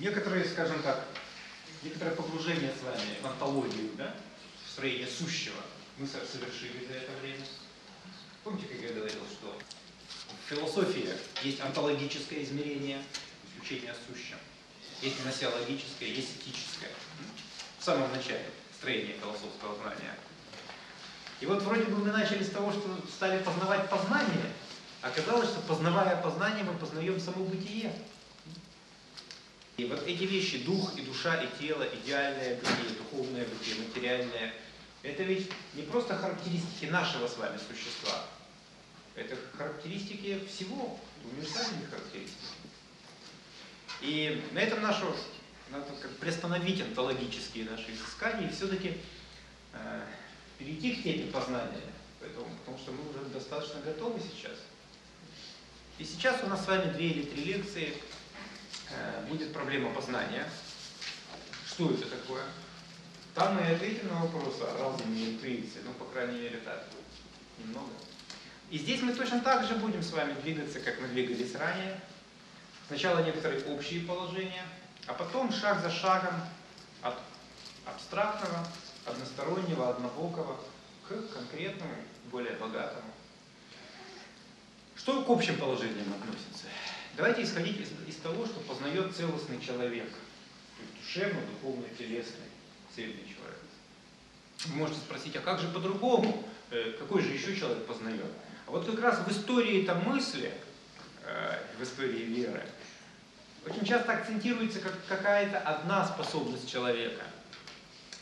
некоторые, скажем так, некоторое погружение с вами в антологию, да, в строение сущего мы совершили за это время. Помните, как я говорил, что в философии есть антологическое измерение, изучение о сущем, есть гносеологическое, есть этическое. В самом начале строения философского знания. И вот вроде бы мы начали с того, что стали познавать познание, оказалось, что познавая познание, мы познаем само бытие. И вот эти вещи, дух и душа, и тело, идеальное бытие, духовное бытие, материальное, это ведь не просто характеристики нашего с вами существа, это характеристики всего, универсальные характеристики. И на этом нашу, надо как приостановить онтологические наши изыскания и все-таки э, перейти к теме познания, поэтому, потому что мы уже достаточно готовы сейчас. И сейчас у нас с вами две или три лекции будет проблема познания. Что это такое? Там мы ответим на вопрос о разуме интуиции, ну, по крайней мере, так, немного. И здесь мы точно так же будем с вами двигаться, как мы двигались ранее. Сначала некоторые общие положения, а потом шаг за шагом от абстрактного, одностороннего, однобокого к конкретному, более богатому. Что к общим положениям относится? Давайте исходить из, из того, что познает целостный человек, то есть душевно, духовно, телесный цельный человек. Вы можете спросить, а как же по-другому? Э, какой же еще человек познает? А вот как раз в истории там мысли, э, в истории веры, очень часто акцентируется как какая-то одна способность человека.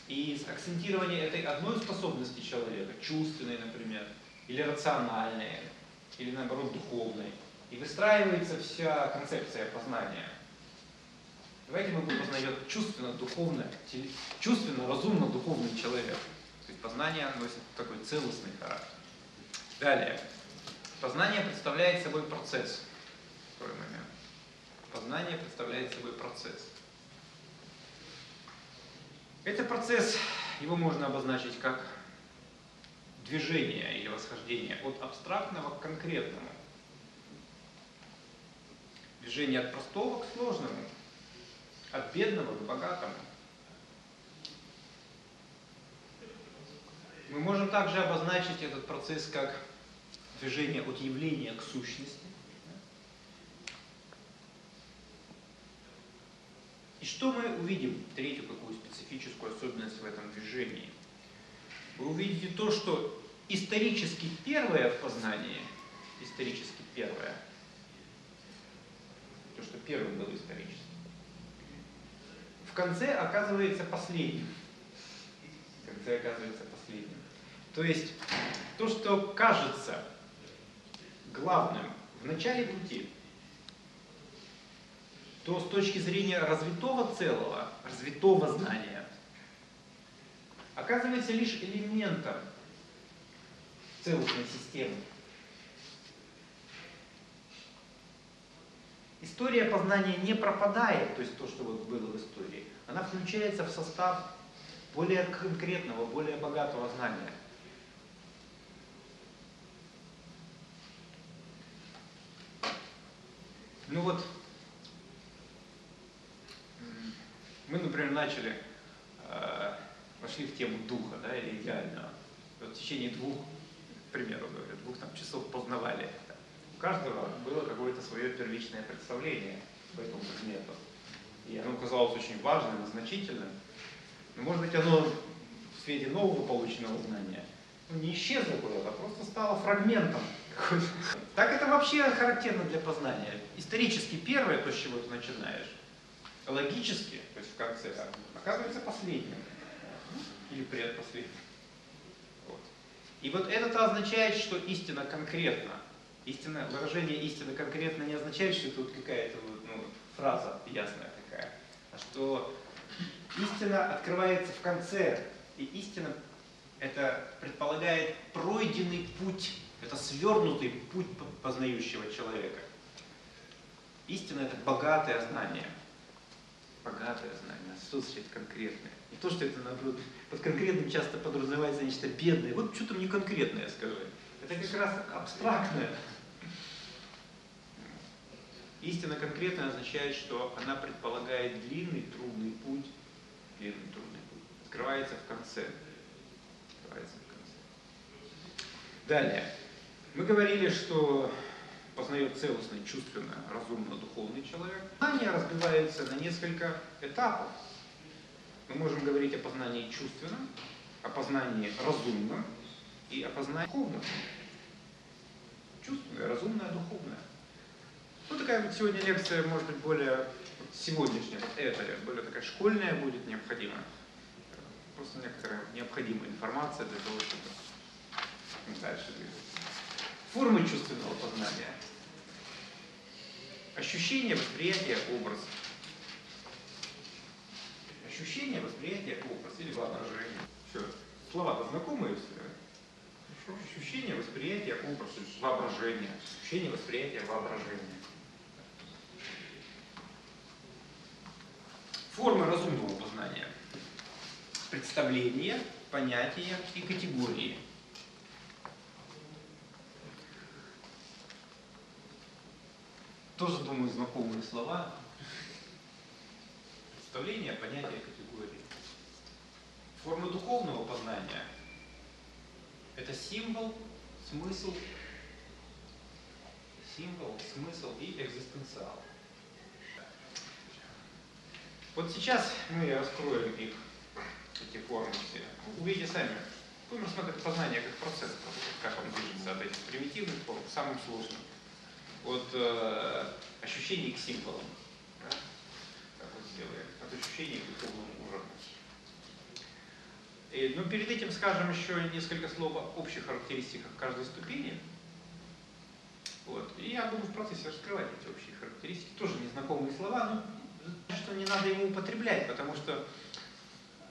И акцентирование этой одной способности человека, чувственной, например, или рациональной, или наоборот духовной, и выстраивается вся концепция познания – Давайте мы будем познает чувственно, духовно, чувственно, разумно, духовный человек. То есть познание носит такой целостный характер. Далее. Познание представляет собой процесс. Второй момент. Познание представляет собой процесс. Это процесс, его можно обозначить как движение или восхождение от абстрактного к конкретному. Движение от простого к сложному, от бедного к богатому. Мы можем также обозначить этот процесс как движение от явления к сущности. И что мы увидим, третью какую специфическую особенность в этом движении? Вы увидите то, что исторически первое в познании, исторически первое, то, что первым было исторически, в конце оказывается последним. В конце оказывается последним. То есть то, что кажется главным в начале пути, то с точки зрения развитого целого, развитого знания, оказывается лишь элементом целостной системы. История познания не пропадает, то есть то, что вот было в истории. Она включается в состав более конкретного, более богатого знания. Ну вот, мы, например, начали, э, вошли в тему духа, да, или идеального. Вот в течение двух, к примеру, говорю, двух там, часов познавали. Каждого было какое-то свое первичное представление по этому предмету. И оно казалось очень важным и значительным. Но, может быть, оно в свете нового полученного знания ну, не исчезло куда-то, а просто стало фрагментом. Так это вообще характерно для познания. Исторически первое, то, с чего ты начинаешь, логически, то есть в конце, оказывается последним. Или предпоследним. Вот. И вот это означает, что истина конкретна. Истина, выражение истины конкретно не означает, что вот какая-то вот, ну, фраза ясная такая, а что истина открывается в конце, и истина это предполагает пройденный путь, это свернутый путь познающего человека. Истина это богатое знание. Богатое знание, что конкретное? Не то, что это наоборот, под конкретным часто подразумевается нечто бедное. Вот что-то не конкретное, скажи. Это как раз абстрактное. Истина конкретная означает, что она предполагает длинный, трудный путь, длинный, трудный путь, открывается в конце. Открывается в конце. Далее. Мы говорили, что познает целостный, чувственно, разумно, духовный человек. Знание разбивается на несколько этапов. Мы можем говорить о познании чувственном, о познании разумном и о познании духовном. Чувственное, разумное, духовное. Ну, такая вот сегодня лекция, может быть, более сегодняшняя, вот более такая школьная будет необходима. Просто некоторая необходимая информация для того, чтобы дальше двигаться. Формы чувственного познания. Ощущение, восприятие, образ. Ощущение, восприятие, образ или воображение. Все. Слова-то знакомые все. Ощущение, восприятие, образ, воображение. Ощущение, восприятие, воображение. Формы разумного познания. Представления, понятия и категории. Тоже, думаю, знакомые слова. Представления, понятия, категории. Формы духовного познания – это символ, смысл, символ, смысл и экзистенциал. Вот сейчас мы раскроем их, эти формы все. Увидите сами. Будем рассматривать познание как процесс, как он движется от этих примитивных форм к самым сложным. От э, ощущений к символам. Да? Как вот сделаем. От ощущений к духовному уровню. И, ну, перед этим скажем еще несколько слов о общих характеристиках каждой ступени. Вот. И я буду в процессе раскрывать эти общие характеристики. Тоже незнакомые слова, но что не надо ему употреблять, потому что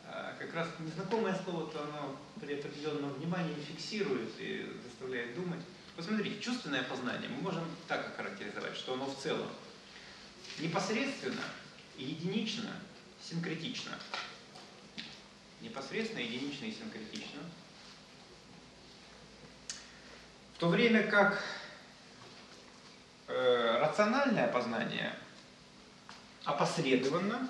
э, как раз незнакомое слово-то оно при определенном внимании фиксирует и заставляет думать. Посмотрите, чувственное познание мы можем так охарактеризовать, что оно в целом непосредственно, единично, синкретично. Непосредственно, единично и синкретично. В то время как э, рациональное познание – опосредованно,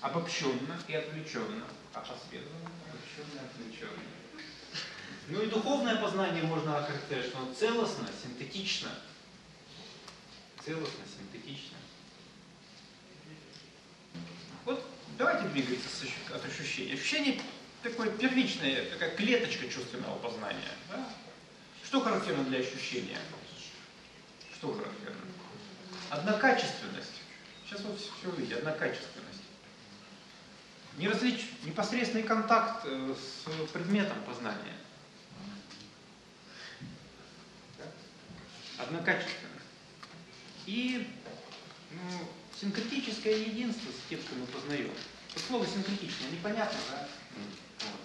обобщенно и отвлеченно. Опосредованно, обобщенно и отвлеченно. Ну и духовное познание можно охарактеризовать, что оно целостно, синтетично. Целостно, синтетично. Вот давайте двигаться от ощущений. Ощущение такое первичное, такая клеточка чувственного познания. Да? Что характерно для ощущения? Что характерно? Однокачественность. Сейчас вы все увидите. Однокачественность. Неразлич... Непосредственный контакт э, с предметом познания. Однокачественность. И ну, синкретическое единство с тем, что мы познаем. Вот слово синкретичное, непонятно, да? Вот.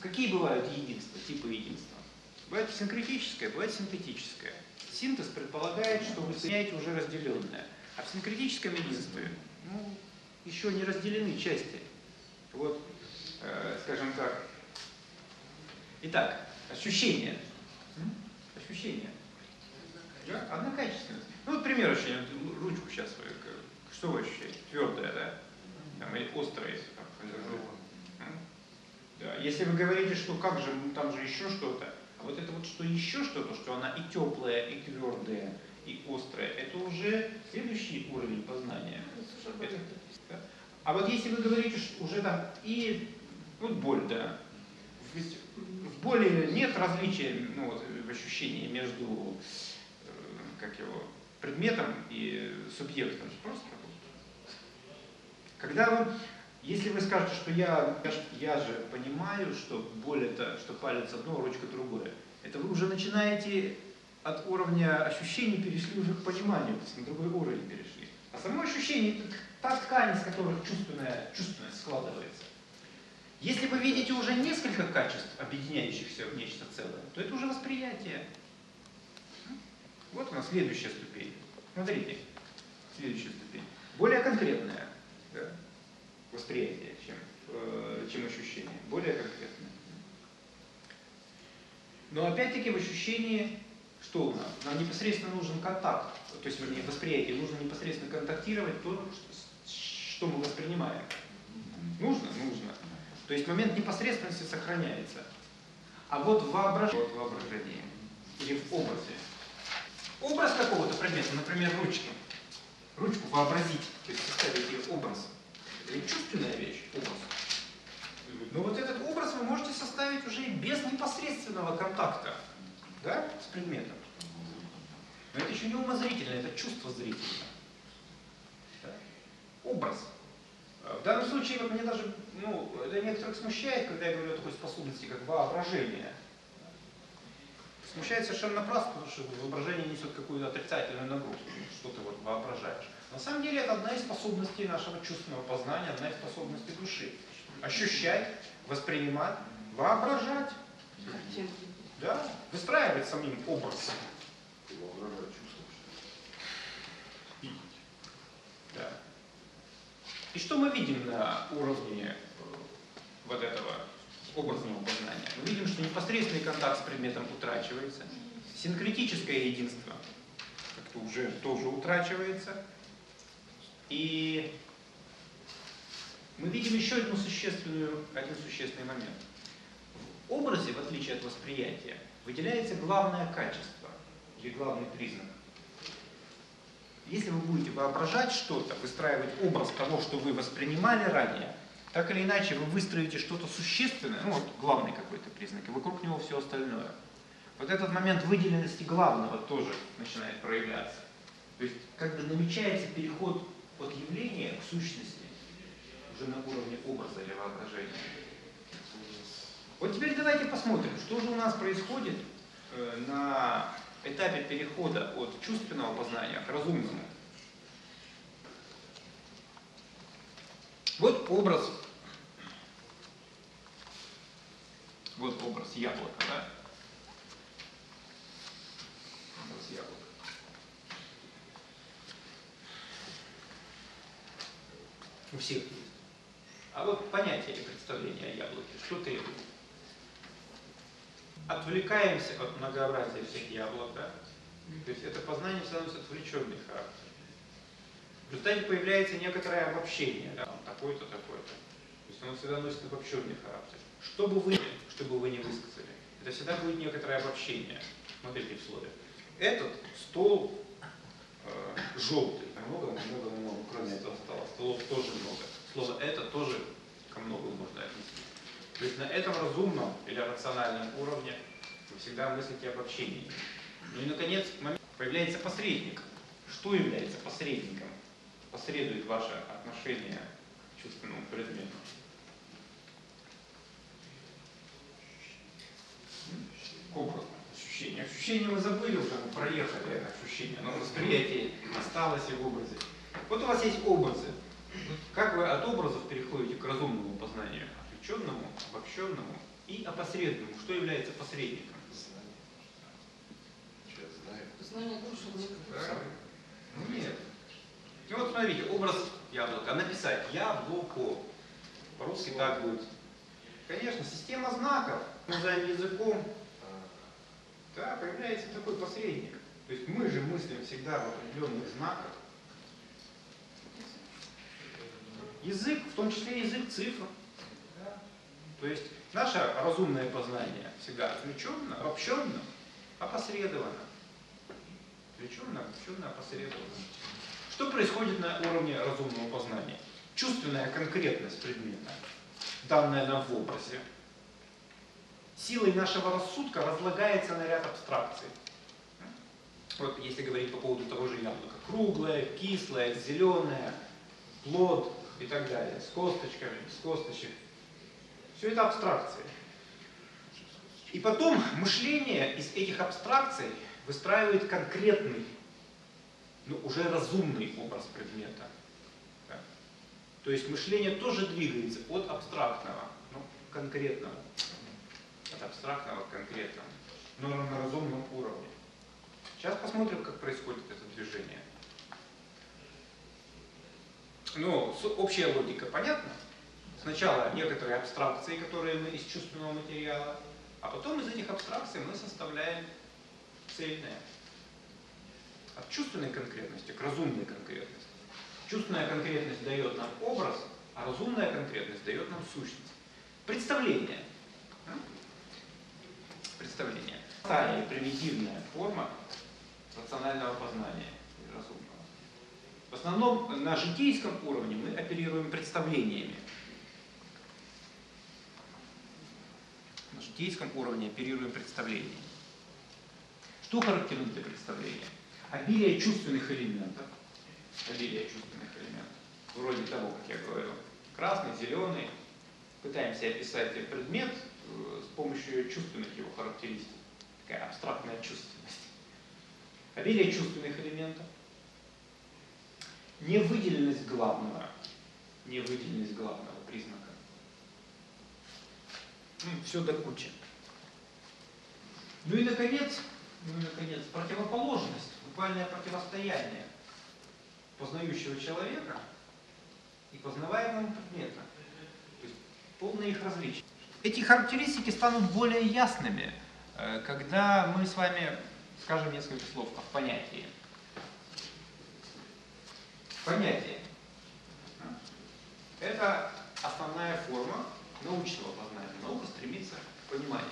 Какие бывают единства, типы единства? Бывает синкретическое, бывает синтетическое. Синтез предполагает, что вы соединяете уже разделенное. А в синкретическом единстве ну, еще не разделены части. Вот, э, скажем так. Итак, ощущение. Ощущение. Да? Однокачественность. Ну вот пример ощущения. Ручку сейчас вы, что вы ощущаете? Твердая, да? Там, или острая, если там Да. Если вы говорите, что как же, ну, там же еще что-то, вот это вот что еще что-то, что она и теплая, и твердая, и острая, это уже следующий уровень познания. Это, да? А вот если вы говорите, что уже там и вот боль, да, в боли нет различия ну, вот, в ощущении между э, как его, предметом и субъектом. Просто когда вы если вы скажете, что я, я же понимаю, что боль это, что палец одно, ручка другое, это вы уже начинаете от уровня ощущений перешли уже к пониманию, то есть на другой уровень перешли. А само ощущение это та ткань, из которой чувственная, чувственность складывается. Если вы видите уже несколько качеств, объединяющихся в нечто целое, то это уже восприятие. Вот у нас следующая ступень. Смотрите, следующая ступень. Более конкретная. Восприятие, чем, э, чем ощущение, более конкретное. Но опять-таки в ощущении что у нас? Нам непосредственно нужен контакт, то есть вернее, восприятие, нужно непосредственно контактировать то, что мы воспринимаем. Нужно? Нужно. То есть момент непосредственности сохраняется. А вот в воображении, вот или в образе. Образ какого-то предмета, например, ручки. Ручку вообразить, то есть составить ее образ. Это чувственная вещь, образ. Но вот этот образ вы можете составить уже без непосредственного контакта да, с предметом. Но это еще не умозрительное, это чувство зрительное. Да? Образ. В данном случае вот мне даже, ну, это некоторых смущает, когда я говорю о такой способности, как воображение. Смущает совершенно напрасно, потому что воображение несет какую-то отрицательную нагрузку, что ты вот воображаешь. На самом деле это одна из способностей нашего чувственного познания, одна из способностей души. Ощущать, воспринимать, воображать. Да, выстраивать самим образ. Воображать, чувствовать. Да. И что мы видим на уровне вот этого образного познания? Мы видим, что непосредственный контакт с предметом утрачивается, синкретическое единство как-то уже тоже утрачивается, и мы видим еще одну существенную, один существенный момент. В образе, в отличие от восприятия, выделяется главное качество или главный признак. Если вы будете воображать что-то, выстраивать образ того, что вы воспринимали ранее, так или иначе вы выстроите что-то существенное, ну вот главный какой-то признак, и вокруг него все остальное. Вот этот момент выделенности главного тоже начинает проявляться. То есть как бы намечается переход от явления к сущности уже на уровне образа или воображения. Вот теперь давайте посмотрим, что же у нас происходит э, на этапе перехода от чувственного познания к разумному. Вот образ, вот образ яблока, да? Образ яблока. У всех есть. А вот понятие или представление о яблоке, что требует? отвлекаемся от многообразия всех яблок, да? То есть это познание становится отвлеченный характер. В результате появляется некоторое обобщение, да, такой-то, такой-то. То есть оно всегда носит обобщенный характер. Что бы вы, чтобы вы не высказали, это всегда будет некоторое обобщение. Смотрите в слове. Этот стол э, желтый. Много, много, много, кроме этого стола. Столов тоже много. Слово это тоже ко многому можно отнести. То есть на этом разумном или рациональном уровне вы всегда мыслите об общении. Ну и, наконец, появляется посредник. Что является посредником? Посредует ваше отношение к чувственному предмету. К образу, ощущение. Мы забыли уже, мы проехали ощущение, но восприятие осталось и в образе. Вот у вас есть образы. Как вы от образов переходите к разумному познанию? отвлеченному, обобщенному и опосредованному. Что является посредником? Знание души. Ну, нет. И вот смотрите, образ яблока. Написать яблоко. По-русски так будет. Конечно, система знаков, называем языком, да, появляется такой посредник. То есть мы же мыслим всегда в определенных знаках. Язык, в том числе язык цифр. То есть наше разумное познание всегда отвлеченно, обобщенно, опосредованно. Отвлеченно, обобщенно, опосредованно. Что происходит на уровне разумного познания? Чувственная конкретность предмета, данная нам в образе, силой нашего рассудка разлагается на ряд абстракций. Вот если говорить по поводу того же яблока. Круглое, кислое, зеленое, плод и так далее. С косточками, с косточек. Все это абстракции. И потом мышление из этих абстракций выстраивает конкретный, ну, уже разумный образ предмета. То есть мышление тоже двигается от абстрактного, ну, конкретного. От абстрактного к конкретному. Но на разумном уровне. Сейчас посмотрим, как происходит это движение. Ну, общая логика понятна? Сначала некоторые абстракции, которые мы из чувственного материала, а потом из этих абстракций мы составляем цельное. От чувственной конкретности к разумной конкретности. Чувственная конкретность дает нам образ, а разумная конкретность дает нам сущность. Представление. Представление. Та примитивная форма рационального познания или разумного. В основном на житейском уровне мы оперируем представлениями. На житейском уровне оперируем представлениями. Что характерно для представления? Обилие чувственных элементов. Обилие чувственных элементов. Вроде того, как я говорю, красный, зеленый. Пытаемся описать предмет с помощью чувственных его характеристик. Такая абстрактная чувственность. Обилие чувственных элементов. Невыделенность главного. Невыделенность главного признака. Все до кучи. Ну и наконец, ну и наконец, противоположность, буквальное противостояние познающего человека и познаваемого предмета. То есть полное их различие. Эти характеристики станут более ясными, э, когда мы с вами скажем несколько слов о понятии. Понятие. Это основная форма научного познания. Наука стремится к пониманию.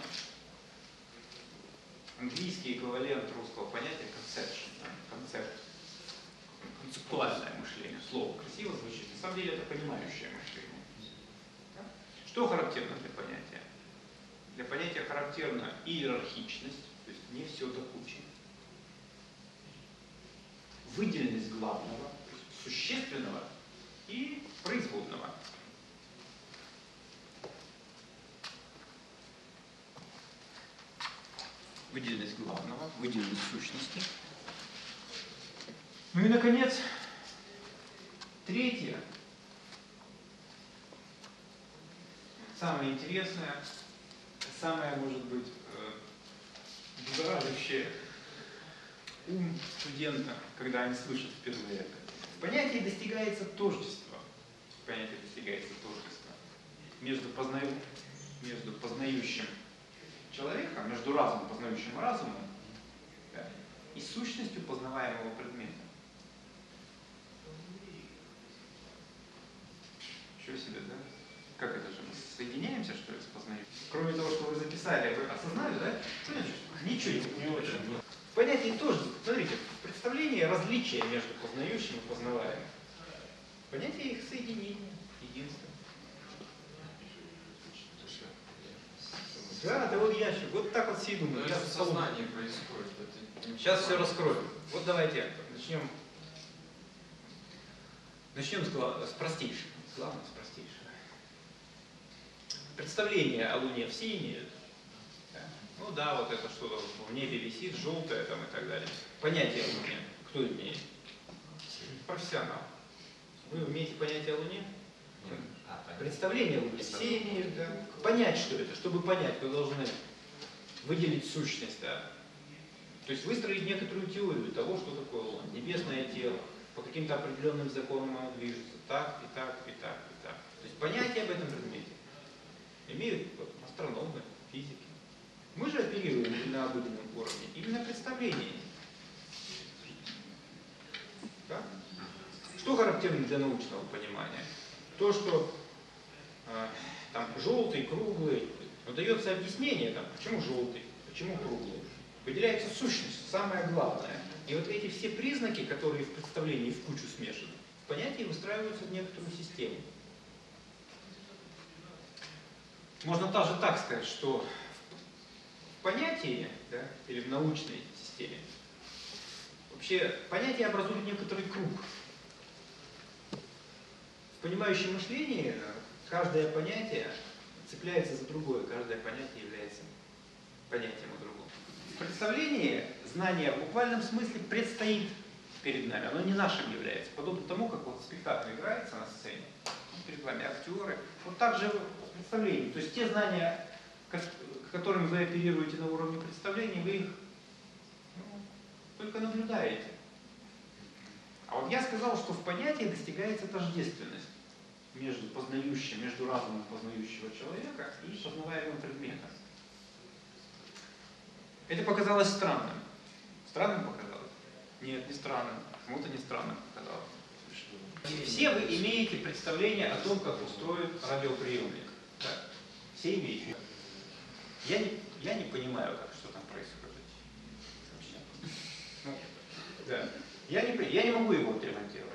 Английский эквивалент русского понятия conception, концепт. Концептуальное мышление. Слово красиво звучит. На самом деле это понимающее мышление. Что характерно для понятия? Для понятия характерна иерархичность, то есть не все до кучи. Выделенность главного, существенного и производного. Выделенность главного, выделенность сущности. Ну и, наконец, третье, самое интересное, самое, может быть, будоражащее ум студента, когда они слышат впервые это. В понятии достигается тождество. В понятии достигается тождество между, познаю, между познающим человеком, между разумом, познающим разумом, да, и сущностью познаваемого предмета. Что себе, да? Как это же? Соединяемся, что ли, с познающим? Кроме того, что вы записали, вы осознали, да? Ничего не, не очень. В понятии тоже, смотрите, представление различия между познающим и познаваемым. Понятие их соединения, единства. Да, да вот ящик. Вот так вот все думают. Это в сознании происходит. Это Сейчас все раскроем. Вот давайте начнем. Начнем с, с простейшего. Главное, с простейшего. Представление о Луне все имеют. Да? Ну да, вот это что в небе висит, желтое там и так далее. Понятие о Луне. Кто имеет? Профессионал. Вы умеете понятие о Луне? Представление о Луне все имеют, да. Понять, что это. Чтобы понять, вы должны выделить сущность, да. То есть выстроить некоторую теорию того, что такое Луна. Небесное тело, по каким-то определенным законам оно движется, так и так, и так, и так. То есть понятие об этом предмете имеют астрономы, физики. Мы же оперируем на обыденном уровне именно представлениями. Да? Что характерно для научного понимания? То, что э, там желтый, круглый, но дается объяснение, там, почему желтый, почему круглый. Выделяется сущность, самое главное. И вот эти все признаки, которые в представлении в кучу смешаны, в понятии выстраиваются в некоторую систему. Можно даже так сказать, что в понятии, да, или в научной системе, вообще понятие образует некоторый круг. В понимающем мышлении каждое понятие цепляется за другое, каждое понятие является понятием о другом. В представлении знание в буквальном смысле предстоит перед нами, оно не нашим является, подобно тому, как вот спектакль играется на сцене, перед вами актеры, вот так же в представлении. То есть те знания, которыми вы оперируете на уровне представления, вы их ну, только наблюдаете. А вот я сказал, что в понятии достигается тождественность между познающим, между разумом познающего человека и познаваемым предметом. Это показалось странным. Странным показалось? Нет, не странным. Кому-то не странным показалось. Все вы имеете представление о том, как устроен радиоприемник. Да? Все имеете. Я не, я не понимаю, как что там происходит. Ну, да. Я не, я не могу его отремонтировать.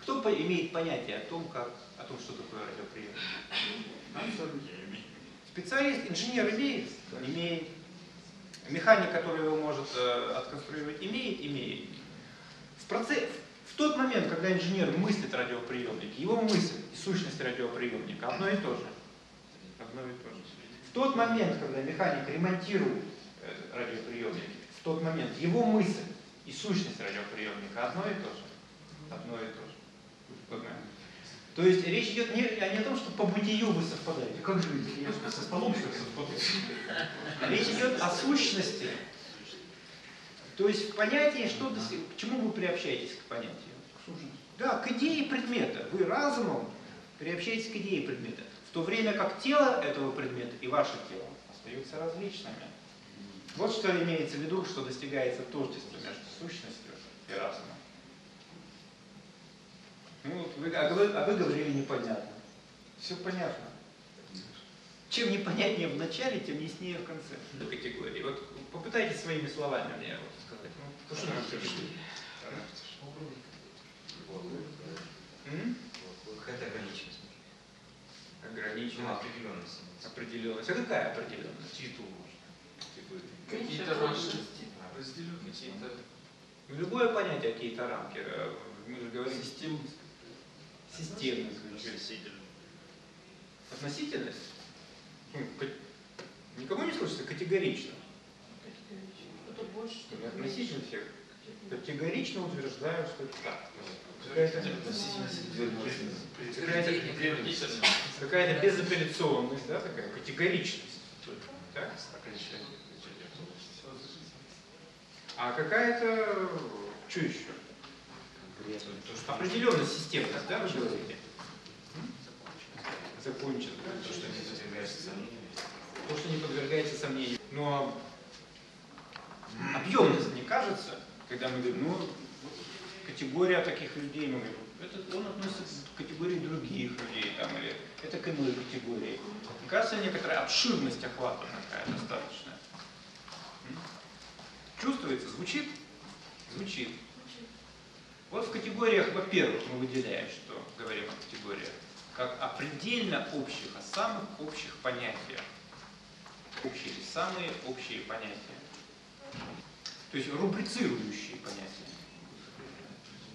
Кто по- имеет понятие о том, как, о том, что такое радиоприемник? Специалист, инженер имеет? Имеет. Механик, который его может э, отконструировать, имеет? Имеет. В, проце- в тот момент, когда инженер мыслит радиоприемник, его мысль и сущность радиоприемника одно и то же. Одно и то же. В тот момент, когда механик ремонтирует э, радиоприемник, в тот момент его мысль и сущность радиоприемника одно и то же. Одно и то же. В. То есть речь идет не, а не о том, что по бытию вы совпадаете. Как же вы я со столом ли совпадаю? Речь идет о сущности. То есть в понятии, что к чему вы приобщаетесь к понятию? Да, к идее предмета. Вы разумом приобщаетесь к идее предмета. В то время как тело этого предмета и ваше тело остаются различными. Вот что имеется в виду, что достигается тождество между сущностью и разумом. Ну, вот вы, а, вы, а вы говорили непонятно. Все понятно. Чем непонятнее в начале, тем яснее в конце. До категории. Вот попытайтесь своими словами мне вот Какая-то ограниченность. Ну, Ограниченность. определенность. Определенность. А какая определенность? Титул. Какие-то рамки. Разделю какие-то. Ну, Любое понятие, какие-то рамки. э, Мы же говорим Системность. системность. Относительность? Ну, ка- Никому не слышится категорично. Что ли? Относительно всех. Категорично утверждаю, что это так. Какая-то какая-то- какая-то безапелляционность, да, такая категоричность. Так? А какая-то, что еще? Определенность системность, да, вы говорите? То, что сомнению. То, что не подвергается сомнению. Но объемность, не кажется, когда мы говорим, ну, категория таких людей, мы говорим, это он относится к категории других людей, там, или это к иной категории. Мне кажется, некоторая обширность охвата такая достаточная. Чувствуется? Звучит? Звучит. Вот в категориях, во-первых, мы выделяем, что говорим о категориях, как о предельно общих, о самых общих понятиях. Общие, самые общие понятия. То есть рубрицирующие понятия.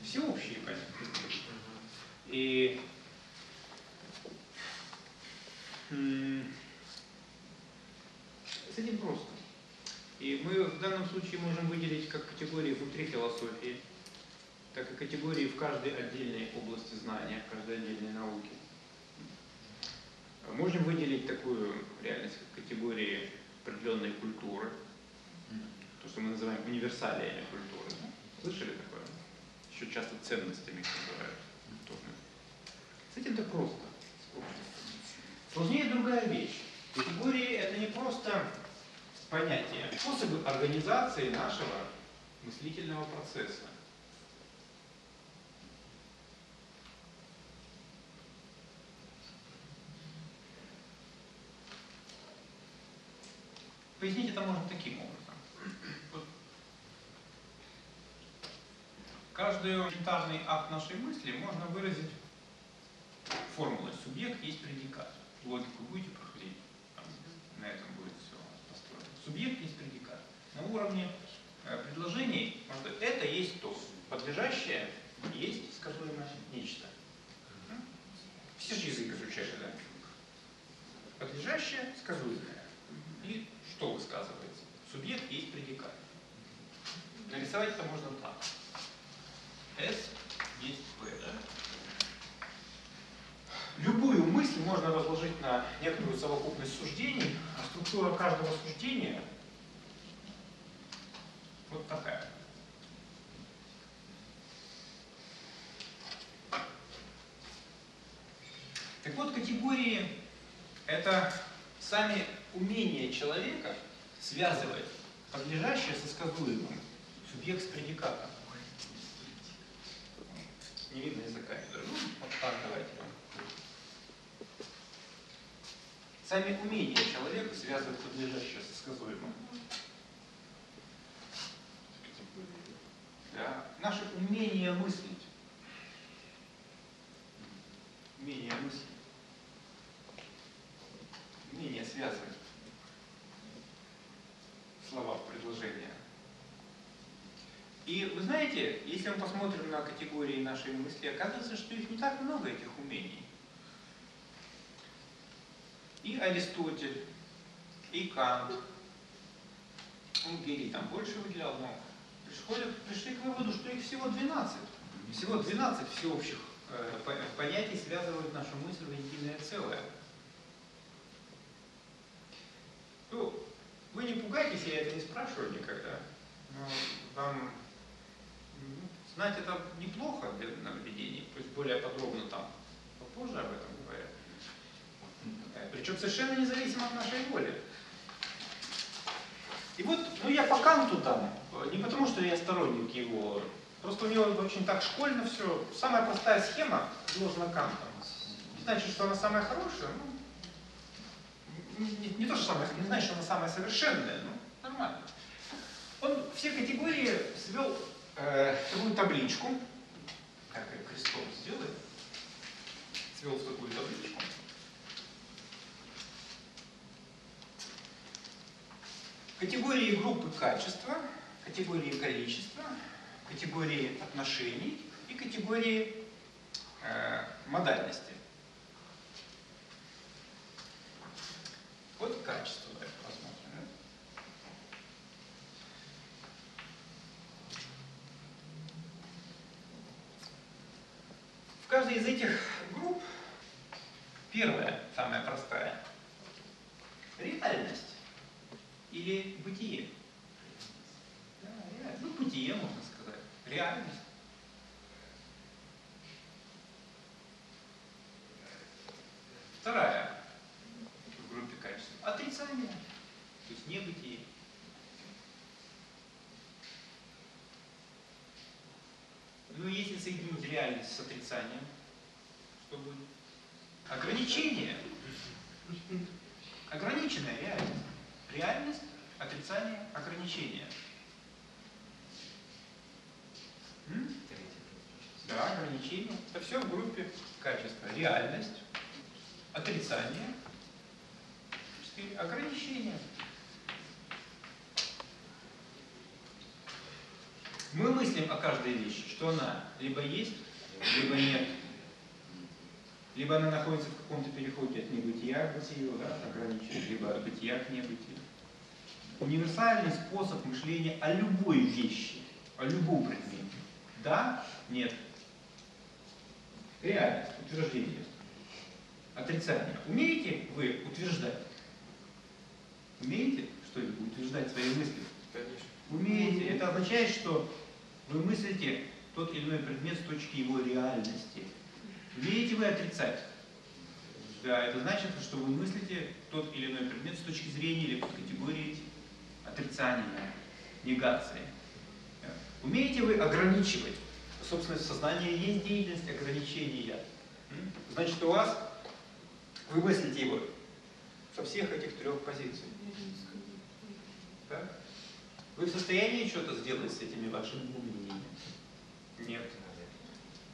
Всеобщие понятия. И с этим просто. И мы в данном случае можем выделить как категории внутри философии, так и категории в каждой отдельной области знания, в каждой отдельной науке. Можем выделить такую реальность, как категории определенной культуры, то, что мы называем универсалиями культуры. Слышали такое? Еще часто ценностями их называют. Тоже. С этим-то просто. Сложнее другая вещь. Категории это не просто понятие, способы организации нашего мыслительного процесса. Пояснить это можно таким образом. Вот Каждый элементарный акт нашей мысли можно выразить формулой субъект есть предикат. Логику будете проходить, там, на этом будет все построено. Субъект есть предикат. На уровне э, предложений можно, это есть то. Подлежащее есть сказуемое нечто. Все же язык изучали, да? Подлежащее сказуемое. И что высказывается? Субъект есть предикат. Нарисовать это можно так. S есть P, да? Любую мысль можно разложить на некоторую совокупность суждений, а структура каждого суждения вот такая. Так вот, категории – это сами умения человека связывать подлежащее со сказуемым Субъект с предикатом. Не видно языка. Ну, вот так давайте. Сами умения человека связывают подлежащее со сказуемым. Да. Наше умение мыслить. Умение мыслить. Умение связывать слова в предложения. И вы знаете, если мы посмотрим на категории нашей мысли, оказывается, что их не так много, этих умений. И Аристотель, и Кант, ну, Герий там больше выделял, но приходят, пришли к выводу, что их всего 12. Всего 12 всеобщих э, понятий связывают нашу мысль в единое целое. Ну, вы не пугайтесь, я это не спрашиваю никогда. Но вам ну, знать это неплохо для наблюдений, пусть более подробно там попозже об этом. Причем совершенно независимо от нашей воли. И вот, ну я по Канту там, не потому что я сторонник его, просто у него очень так школьно все. Самая простая схема изложена Кантом. Не значит, что она самая хорошая, ну, не, не, не то, что самая, не значит, что она самая совершенная, ну, нормально. Он все категории свел э, такую табличку, как крестом сделаю, свел в такую табличку. Категории группы качества, категории количества, категории отношений и категории э, модальности. Вот качество, давайте посмотрим. В каждой из этих групп первая, самая простая, реальность или бытие. Да, ну, бытие, можно сказать. Реальность. Вторая в группе качества. Отрицание. То есть небытие. Ну, если соединить реальность с отрицанием, что будет? Ограничение. Ограниченная реальность. Реальность, отрицание, ограничение. М? Да, ограничение. Это все в группе качества. Реальность, отрицание, ограничение. Мы мыслим о каждой вещи, что она либо есть, либо нет. Либо она находится в каком-то переходе от небытия к бытию, да, ограничению, либо от бытия к небытию. Универсальный способ мышления о любой вещи, о любом предмете. Да, нет. Реальность, утверждение. Отрицание. Умеете вы утверждать? Умеете что-либо утверждать свои мысли? Конечно. Умеете. Это означает, что вы мыслите тот или иной предмет с точки его реальности. Умеете вы отрицать? Да, это значит, что вы мыслите тот или иной предмет с точки зрения или под категорией отрицания, негации. Умеете вы ограничивать? Собственно, в сознании есть деятельность ограничения. Значит, у вас, вы мыслите его со всех этих трех позиций. Да? Вы в состоянии что-то сделать с этими вашими умениями? Нет.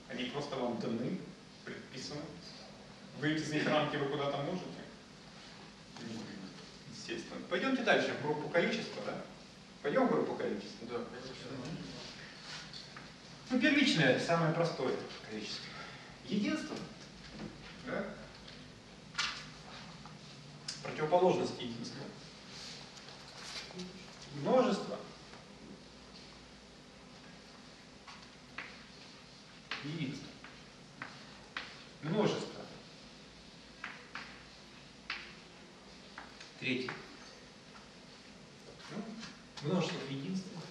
Они просто вам даны предписано. Выйти из них рамки вы куда-то можете? Естественно. Пойдемте дальше, в группу количества, да? Пойдем в группу количества? Да, Ну, первичное, самое простое количество. Единство. Да? Противоположность единства. Множество. Единство множество. Третье. Ну, множество единства.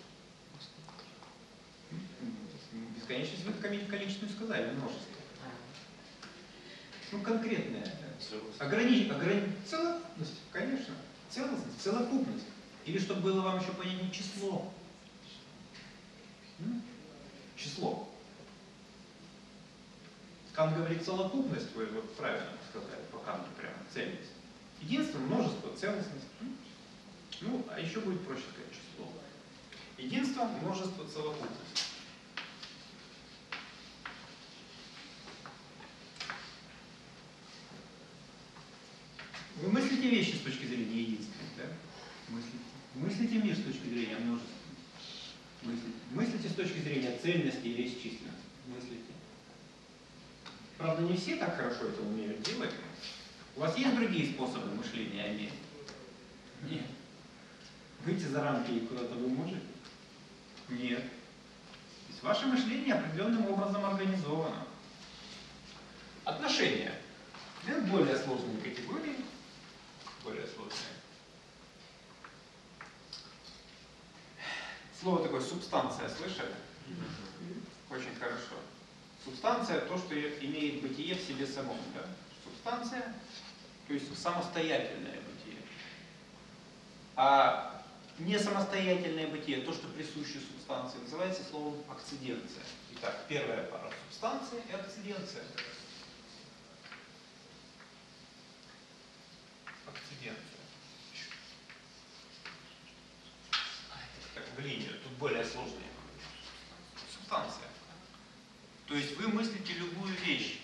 Бесконечность вы количественную сказали, множество. Ну, конкретное. Ограни... Ограни... Целостность, конечно. Целостность, целокупность. Или чтобы было вам еще понятнее число. Число. Кант говорит совокупность, вы вот правильно сказали по Канту прямо, цельность. Единство, множество, целостность. Ну, а еще будет проще сказать число. Единство, множество, совокупность. Вы мыслите вещи с точки зрения единства, да? Мыслите. Мыслите мир с точки зрения множества. Мыслите. Мыслите с точки зрения цельности или исчисленности. Мыслите. Правда, не все так хорошо это умеют делать. У вас есть другие способы мышления о мире? Нет. Выйти за рамки и куда-то вы можете? Нет. То есть ваше мышление определенным образом организовано. Отношения. Это более сложные категории. Более сложные. Слово такое субстанция, слышали? Очень хорошо. Субстанция то, что имеет бытие в себе самом. Да? Субстанция, то есть самостоятельное бытие. А не самостоятельное бытие, то, что присуще субстанции, называется словом акциденция. Итак, первая пара субстанции и акциденция. Акциденция. Так, в линию, тут более сложные. Субстанция. То есть вы мыслите любую вещь,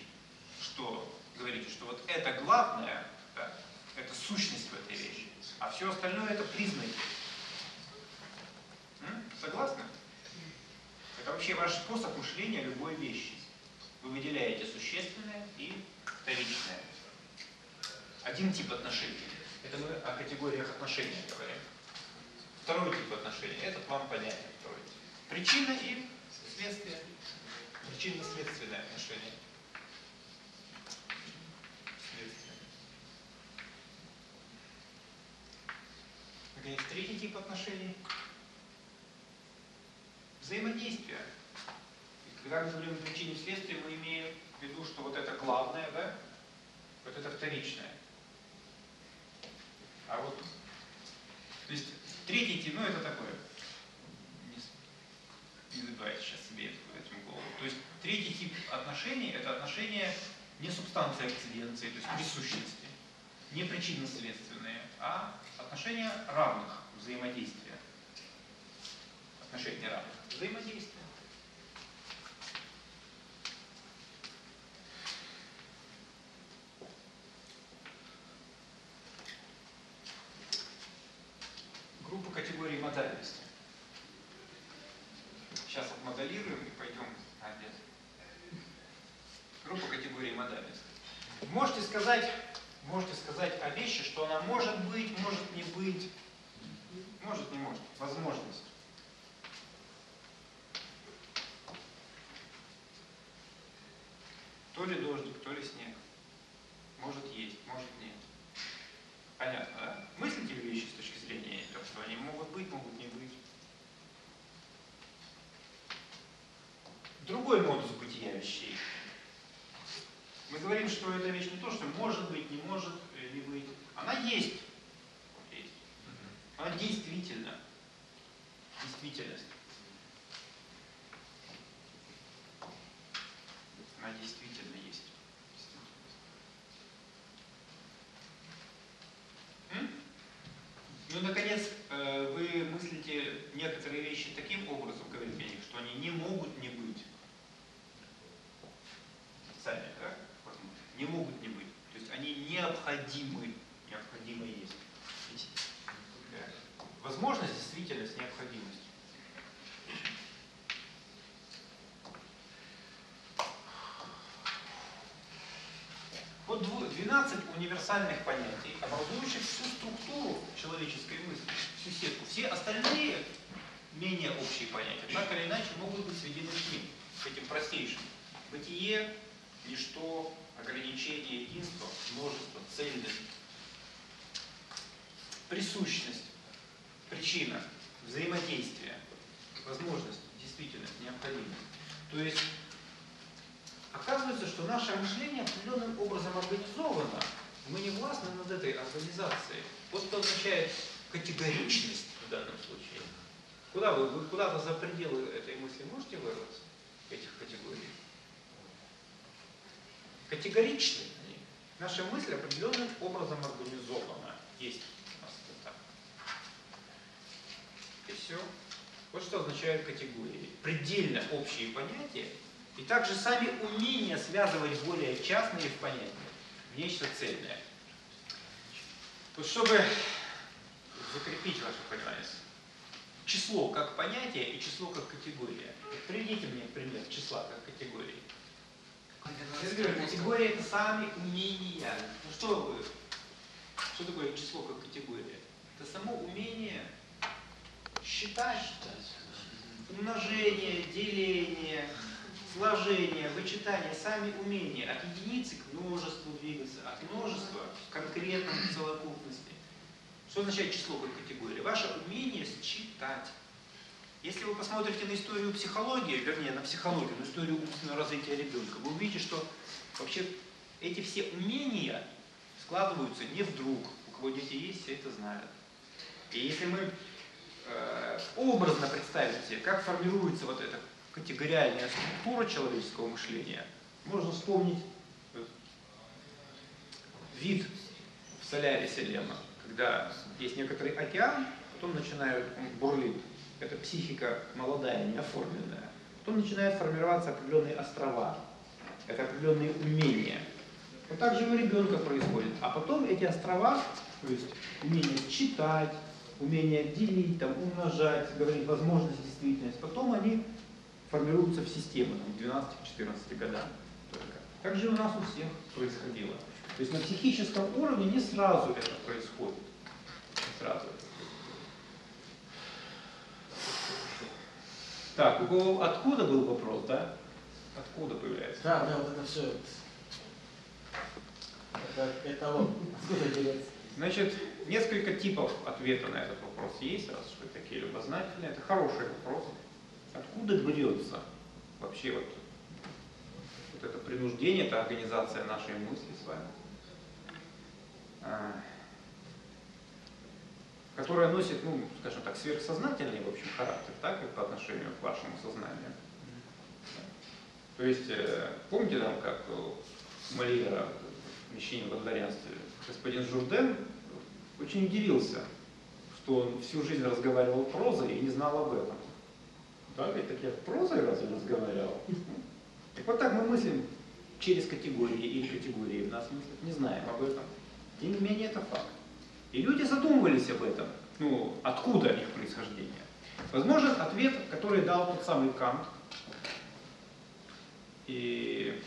что говорите, что вот это главное, да, это сущность в этой вещи, а все остальное это признаки. М? Согласны? Это вообще ваш способ мышления любой вещи. Вы выделяете существенное и вторичное. Один тип отношений. Это мы о категориях отношений говорим. Второй тип отношений. Этот вам понятен. Второй. Причина и следствие. Причинно-следственное отношение. Следствие. Наконец, третий тип отношений. Взаимодействие. И когда мы говорим о причине следствия, мы имеем в виду, что вот это главное, да? Вот это вторичное. А вот, то есть, третий тип, ну это такое, не, не забывайте сейчас себе этим голову. То есть, третий тип отношений, это отношения не субстанции акциденции, то есть присущности, не причинно-следственные, а отношения равных взаимодействия. Отношения равных взаимодействия. Группа категорий модальности. Сейчас отмоделируем и пойдем на обед. Группа категорий модальности. Можете сказать, можете сказать о вещи, что она может быть, может не быть, может не может. Возможность. То ли дождик, то ли снег. Может есть, может нет. Понятно, да? Мыслите ли вещи с точки зрения того, что они могут быть, могут не быть? Другой модус бытия вещей. Мы говорим, что эта вещь не то, что может быть, не может не быть. Она есть. Она действительно. Действительность. Она действительно есть. М? Ну, наконец, вы мыслите некоторые вещи таким образом, говорит Беник, что они не могут не быть. Сами, да? Не могут не быть. То есть они необходимы. Необходимы есть. Возможность, действительность, необходимость. Вот 12 универсальных понятий, образующих всю структуру человеческой мысли, всю сетку. Все остальные менее общие понятия, так или иначе, могут быть сведены к ним, к этим простейшим. Бытие, ничто, ограничение, единство, множество, цельность, присущность, причина, взаимодействие, возможность, действительность, необходимость. То есть что наше мышление определенным образом организовано. Мы не властны над этой организацией. Вот что означает категоричность в данном случае. Куда вы, вы куда-то за пределы этой мысли можете вырваться, этих категорий? Категоричны они. Наша мысль определенным образом организована. Есть у нас это так. И все. Вот что означают категории. Предельно общие понятия и также сами умения связывать более частные в понятия в нечто цельное. Вот чтобы закрепить ваше понимание, число как понятие и число как категория. Приведите мне пример числа как категории. Я говорю, категория это сами умения. Ну что вы? Что такое число как категория? Это само умение считать, умножение, деление, сложение, вычитание, сами умения от единицы к множеству двигаться, от множества к конкретному целокупности. Что означает число как категория? Ваше умение считать. Если вы посмотрите на историю психологии, вернее, на психологию, на историю умственного развития ребенка, вы увидите, что вообще эти все умения складываются не вдруг. У кого дети есть, все это знают. И если мы э, образно представим себе, как формируется вот эта категориальная структура человеческого мышления, можно вспомнить вид в солярисе Лема, когда есть некоторый океан, потом начинают, бурлит, это психика молодая, неоформленная, потом начинают формироваться определенные острова, это определенные умения. Вот так же у ребенка происходит. А потом эти острова, то есть умение читать, умение делить, там, умножать, говорить возможность, действительность, потом они формируются в систему, там, 12-14 годам только. Так же у нас у всех происходило. То есть на психическом уровне не сразу это происходит. Не сразу Так, у кого откуда был вопрос, да? Откуда появляется? Да, да, вот это все. Это, это вот. Откуда берется? Значит, несколько типов ответа на этот вопрос есть, раз вы такие любознательные. Это хороший вопрос. Откуда берется вообще вот, вот это принуждение, это организация нашей мысли с вами? А, которая носит, ну, скажем так, сверхсознательный, в общем, характер, так, по отношению к вашему сознанию. То есть, э, помните там, как Мольера в «Мещине во дворянстве» господин Журден очень удивился, что он всю жизнь разговаривал прозой и не знал об этом. Да, ведь так я прозой разве разговаривал? Так вот так мы мыслим через категории или категории в нас мыслят, не знаем об этом. Тем не менее, это факт. И люди задумывались об этом, ну, откуда их происхождение. Возможен ответ, который дал тот самый Кант. И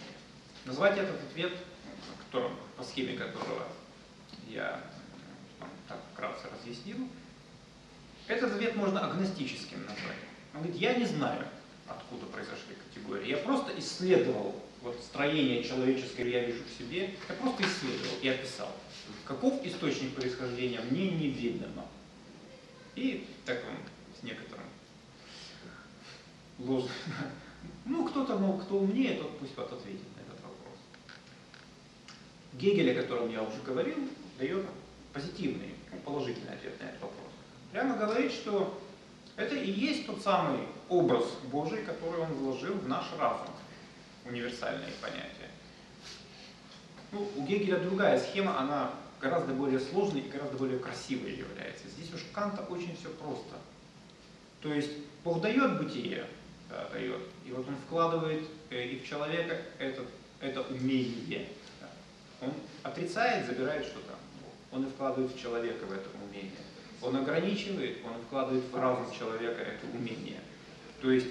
назвать этот ответ, которым, по схеме которого я вам так вкратце разъяснил, этот ответ можно агностическим назвать. Он говорит, я не знаю, откуда произошли категории. Я просто исследовал вот строение человеческое, я вижу в себе, я просто исследовал и описал. Каков источник происхождения, мне неведомо. И так он с некоторым ложным. Ну, кто-то, мол, кто умнее, тот пусть вот ответит на этот вопрос. Гегель, о котором я уже говорил, дает позитивный, положительный ответ на этот вопрос. Прямо говорит, что это и есть тот самый образ Божий, который он вложил в наш разум. Универсальные понятия. Ну, у Гегеля другая схема, она гораздо более сложной и гораздо более красивой является. Здесь уж Канта очень все просто. То есть Бог дает бытие, да, дает, и вот он вкладывает э, и в человека этот, это умение. Он отрицает, забирает что-то. Он и вкладывает в человека в это умение. Он ограничивает, он вкладывает в разум человека это умение. То есть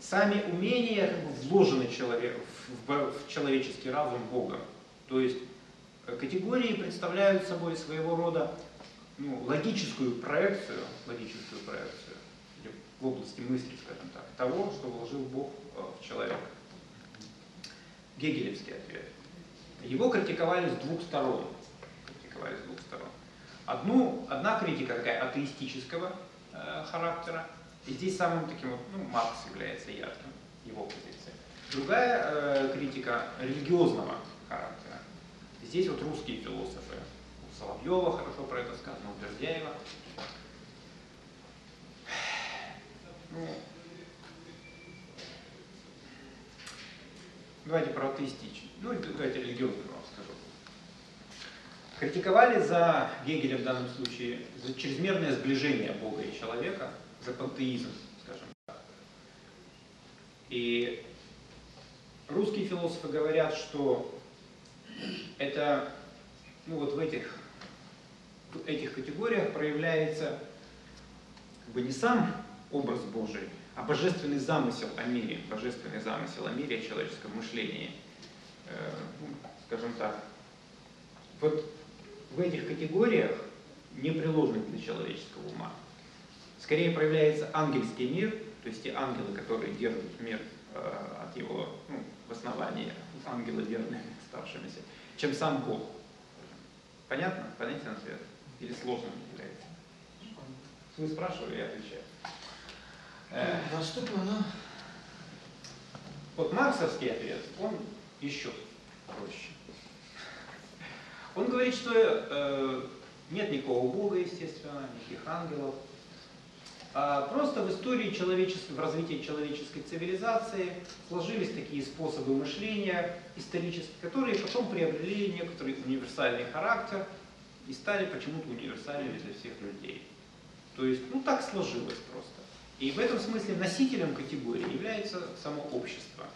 сами умения как бы вложены человек, в, в человеческий разум Богом. То есть э, категории представляют собой своего рода ну, логическую проекцию, логическую проекцию в области мысли, скажем так, того, что вложил Бог э, в человека. Гегелевский ответ. Его критиковали с двух сторон. Критиковали с двух сторон. Одну, одна критика такая атеистического э, характера, и здесь самым таким вот, ну, Маркс является ярким, его позиция. Другая э, критика религиозного характера. Здесь вот русские философы, у Соловьева хорошо про это сказано, у Бердяева. Ну, давайте про атеистичный. Ну, давайте религиозный вам скажу. Критиковали за Гегеля в данном случае за чрезмерное сближение Бога и человека, за пантеизм, скажем так. И русские философы говорят, что это ну вот в этих, в этих категориях проявляется как бы не сам образ Божий, а божественный замысел о мире, божественный замысел о мире, о человеческом мышлении. Э, ну, скажем так, вот в этих категориях, не приложенных для человеческого ума, скорее проявляется ангельский мир, то есть те ангелы, которые держат мир э, от его ну, в основании, ангелы верные, оставшимися, чем сам Бог. Понятно? Понятен ответ? Или сложным является? Вы спрашивали, я отвечаю. Э, Да что ну, Вот марксовский ответ, он еще проще. Он говорит, что э, нет никакого Бога, естественно, никаких ангелов. А просто в истории человеческой, в развитии человеческой цивилизации сложились такие способы мышления исторические, которые потом приобрели некоторый универсальный характер и стали почему-то универсальными для всех людей. То есть, ну так сложилось просто. И в этом смысле носителем категории является само общество.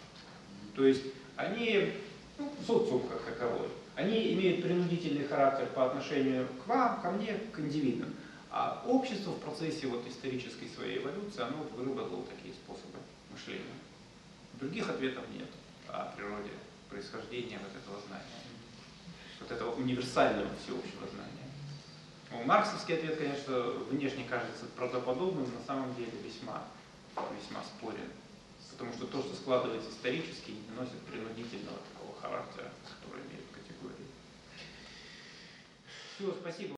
То есть они, ну, социум как таковой, они имеют принудительный характер по отношению к вам, ко мне, к индивидам. А общество в процессе вот исторической своей эволюции, оно выработало такие способы мышления. Других ответов нет о природе происхождения вот этого знания, вот этого универсального всеобщего знания. Ну, марксовский ответ, конечно, внешне кажется правдоподобным, на самом деле весьма, весьма спорен. Потому что то, что складывается исторически, не носит принудительного такого характера, который имеет категории. Все, спасибо.